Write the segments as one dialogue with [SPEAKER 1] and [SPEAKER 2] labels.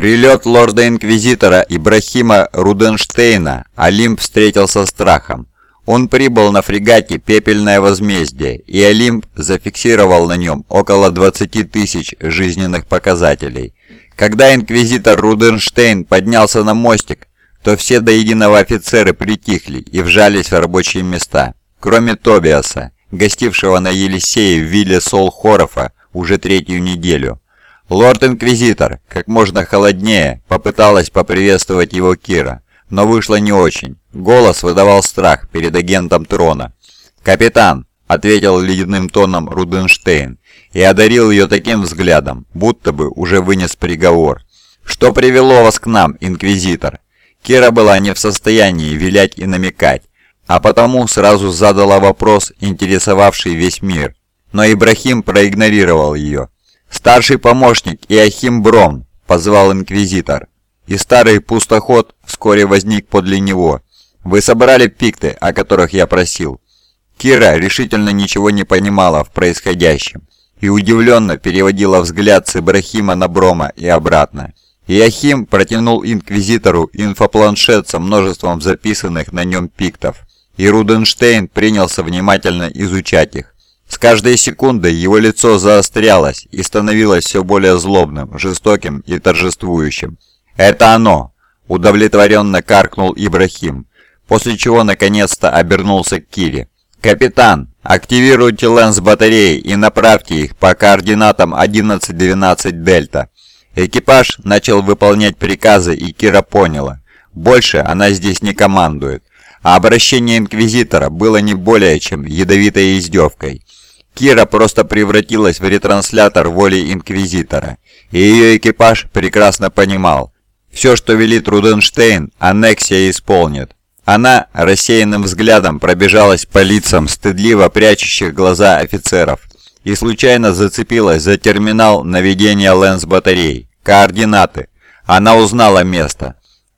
[SPEAKER 1] прилет лорда-инквизитора Ибрахима Руденштейна Олимп встретил со страхом. Он прибыл на фрегате «Пепельное возмездие», и Олимп зафиксировал на нем около 20 тысяч жизненных показателей. Когда инквизитор Руденштейн поднялся на мостик, то все до единого офицеры притихли и вжались в рабочие места, кроме Тобиаса, гостившего на Елисее в вилле Сол-Хорофа уже третью неделю. Лорд-инквизитор, как можно холоднее, попыталась поприветствовать его Кира, но вышло не очень. Голос выдавал страх перед агентом трона. «Капитан!» — ответил ледяным тоном Руденштейн и одарил ее таким взглядом, будто бы уже вынес приговор. «Что привело вас к нам, инквизитор?» Кира была не в состоянии вилять и намекать, а потому сразу задала вопрос, интересовавший весь мир. Но Ибрахим проигнорировал ее. «Старший помощник Иохим Бром», — позвал инквизитор. И старый пустоход вскоре возник подле него. «Вы собрали пикты, о которых я просил?» Кира решительно ничего не понимала в происходящем и удивленно переводила взгляд с Ибрахима на Брома и обратно. Иохим протянул инквизитору инфопланшет со множеством записанных на нем пиктов, и Руденштейн принялся внимательно изучать их. С каждой секундой его лицо заострялось и становилось все более злобным, жестоким и торжествующим. «Это оно!» – удовлетворенно каркнул Ибрахим, после чего наконец-то обернулся к Кире. «Капитан, активируйте лэнс батареи и направьте их по координатам 11-12 Дельта». Экипаж начал выполнять приказы, и Кира поняла. Больше она здесь не командует. А обращение Инквизитора было не более чем ядовитой издевкой. Кира просто превратилась в ретранслятор воли Инквизитора, и ее экипаж прекрасно понимал. Все, что велит Руденштейн, Аннексия исполнит. Она рассеянным взглядом пробежалась по лицам стыдливо прячущих глаза офицеров и случайно зацепилась за терминал наведения лэнс-батарей. Координаты. Она узнала место.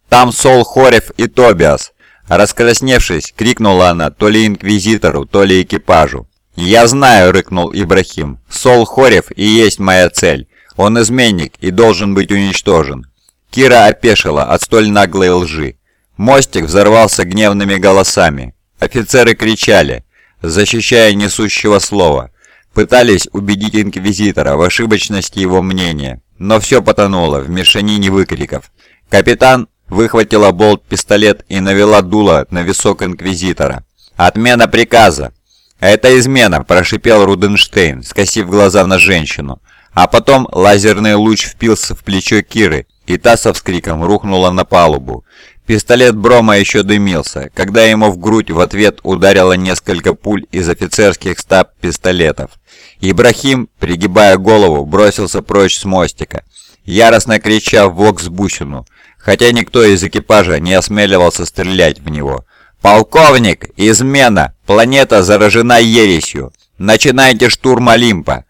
[SPEAKER 1] Там Сол Хорев и Тобиас. Раскрасневшись, крикнула она то ли инквизитору, то ли экипажу. «Я знаю», — рыкнул Ибрахим. «Сол Хорев и есть моя цель. Он изменник и должен быть уничтожен». Кира опешила от столь наглой лжи. Мостик взорвался гневными голосами. Офицеры кричали, защищая несущего слова. Пытались убедить Инквизитора в ошибочности его мнения, но все потонуло в мешанине выкриков. Капитан выхватила болт-пистолет и навела дуло на висок Инквизитора. «Отмена приказа!» «Это измена!» – прошипел Руденштейн, скосив глаза на женщину. А потом лазерный луч впился в плечо Киры, и та со вскриком рухнула на палубу. Пистолет Брома еще дымился, когда ему в грудь в ответ ударило несколько пуль из офицерских стаб пистолетов. Ибрахим, пригибая голову, бросился прочь с мостика, яростно крича в воксбусину, хотя никто из экипажа не осмеливался стрелять в него. «Полковник! Измена! Планета заражена ересью! Начинайте штурм Олимпа!»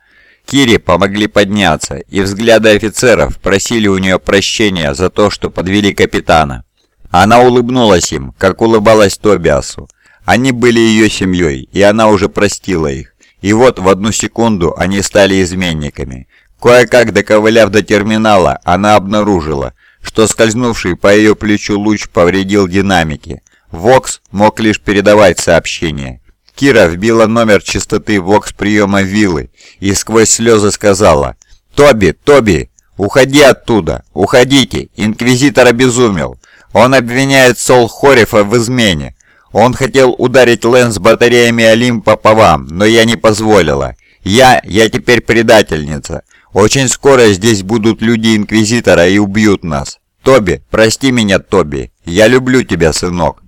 [SPEAKER 1] Кире помогли подняться, и взгляды офицеров просили у нее прощения за то, что подвели капитана. Она улыбнулась им, как улыбалась Тобиасу. Они были ее семьей, и она уже простила их. И вот в одну секунду они стали изменниками. Кое-как доковыляв до терминала, она обнаружила, что скользнувший по ее плечу луч повредил динамики. Вокс мог лишь передавать сообщения. Кира вбила номер частоты вокс-приема виллы и сквозь слезы сказала «Тоби, Тоби, уходи оттуда, уходите, Инквизитор обезумел. Он обвиняет Сол Хорифа в измене. Он хотел ударить Лэнс батареями Олимпа по вам, но я не позволила. Я, я теперь предательница. Очень скоро здесь будут люди Инквизитора и убьют нас. Тоби, прости меня, Тоби. Я люблю тебя, сынок.